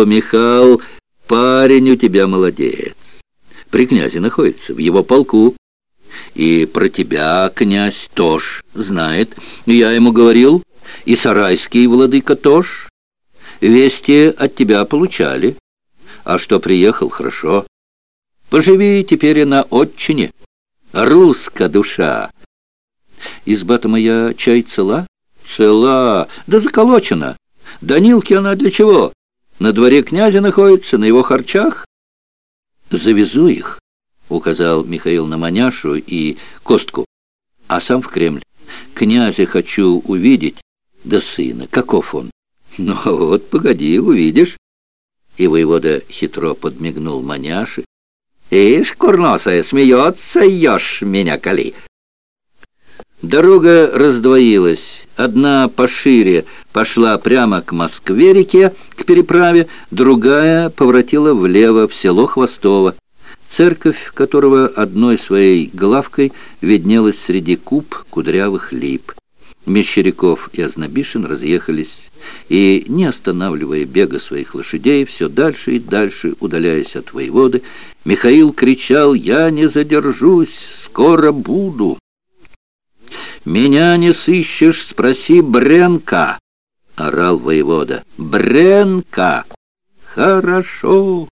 О, Михал, парень у тебя молодец. При князе находится, в его полку. И про тебя князь тоже знает. Я ему говорил, и сарайский владыка тоже. Вести от тебя получали. А что приехал, хорошо. Поживи теперь на отчине. Русская душа. Изба-то моя чай цела? Цела, да заколочена. Данилке она для чего? На дворе князя находится, на его харчах? Завезу их, указал Михаил на маняшу и костку, а сам в Кремль. Князя хочу увидеть, да сына, каков он. Ну вот, погоди, увидишь. И воевода хитро подмигнул маняше. Ишь, курносая, смеется, ешь меня, кали. Дорога раздвоилась. Одна пошире пошла прямо к Москве-реке, к переправе, другая поворотила влево, в село Хвостово, церковь которого одной своей главкой виднелась среди куб кудрявых лип. Мещеряков и Ознобишин разъехались, и, не останавливая бега своих лошадей, все дальше и дальше, удаляясь от воеводы, Михаил кричал «Я не задержусь, скоро буду!» «Меня не сыщешь, спроси Бренка!» — орал воевода. «Бренка!» «Хорошо!»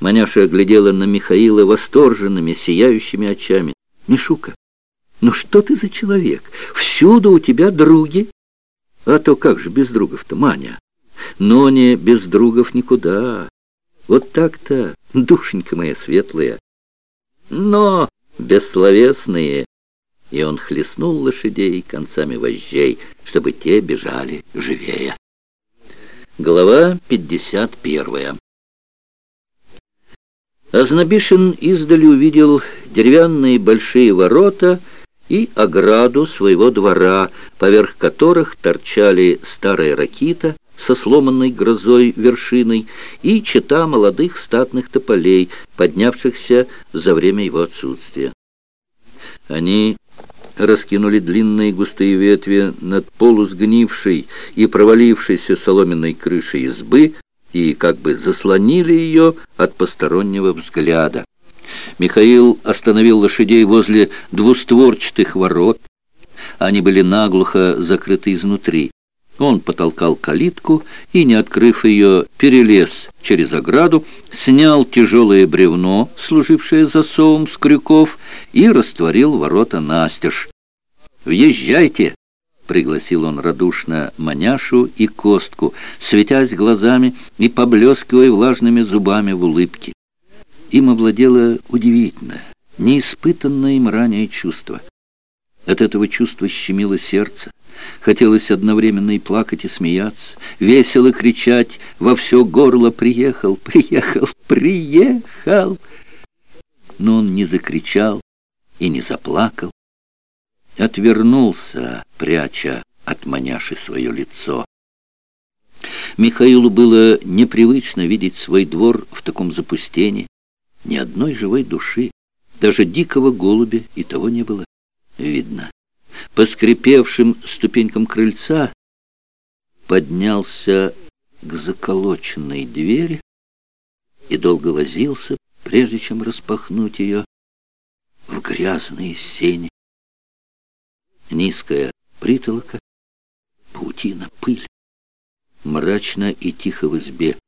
Маняша глядела на Михаила восторженными, сияющими очами. «Мишука, ну что ты за человек? Всюду у тебя други!» «А то как же без другов-то, Маня? Но не без другов никуда. Вот так-то, душенька моя светлая. Но бессловесные!» И он хлестнул лошадей концами вожжей, чтобы те бежали живее. Глава 51 Ознобишин издали увидел деревянные большие ворота и ограду своего двора, поверх которых торчали старая ракита со сломанной грозой вершиной и чета молодых статных тополей, поднявшихся за время его отсутствия. Они раскинули длинные густые ветви над полусгнившей и провалившейся соломенной крышей избы и как бы заслонили ее от постороннего взгляда. Михаил остановил лошадей возле двустворчатых ворот. Они были наглухо закрыты изнутри. Он потолкал калитку и, не открыв ее, перелез через ограду, снял тяжелое бревно, служившее засовом с крюков, и растворил ворота настежь. «Въезжайте!» — пригласил он радушно маняшу и костку, светясь глазами и поблескивая влажными зубами в улыбке. Им овладело удивительное, неиспытанное им ранее чувство. От этого чувства щемило сердце. Хотелось одновременно и плакать, и смеяться, весело кричать во все горло «Приехал! Приехал! Приехал!» Но он не закричал и не заплакал, отвернулся, пряча от маняши свое лицо. Михаилу было непривычно видеть свой двор в таком запустении. Ни одной живой души, даже дикого голубя и того не было видно. По скрипевшим ступенькам крыльца поднялся к заколоченной двери и долго возился, прежде чем распахнуть ее в грязные сени низкая притолока, паутина, пыль. Мрачно и тихо в избе.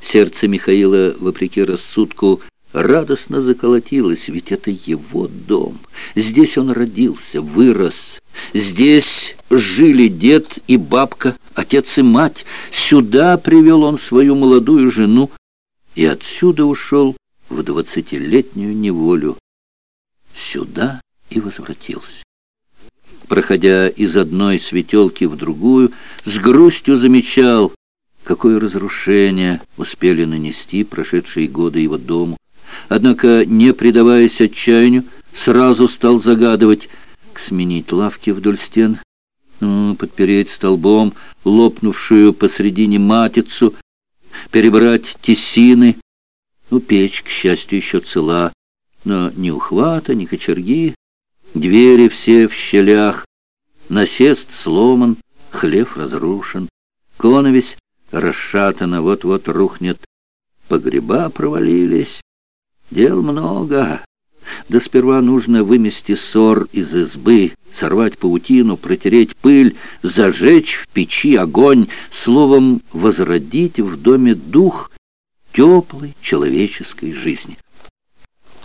Сердце Михаила, вопреки рассудку, радостно заколотилось, ведь это его дом. Здесь он родился, вырос. Здесь жили дед и бабка, отец и мать. Сюда привел он свою молодую жену и отсюда ушел в двадцатилетнюю неволю. Сюда и возвратился проходя из одной светелки в другую, с грустью замечал, какое разрушение успели нанести прошедшие годы его дому. Однако, не предаваясь отчаянию, сразу стал загадывать, сменить лавки вдоль стен, ну, подпереть столбом лопнувшую посредине матицу, перебрать тесины. Ну, печь, к счастью, еще цела, но ни ухвата, ни кочерги, Двери все в щелях, насест сломан, хлев разрушен. Коновесь расшатана, вот-вот рухнет. Погреба провалились. Дел много. Да сперва нужно вымести ссор из избы, сорвать паутину, протереть пыль, зажечь в печи огонь, словом, возродить в доме дух теплой человеческой жизни.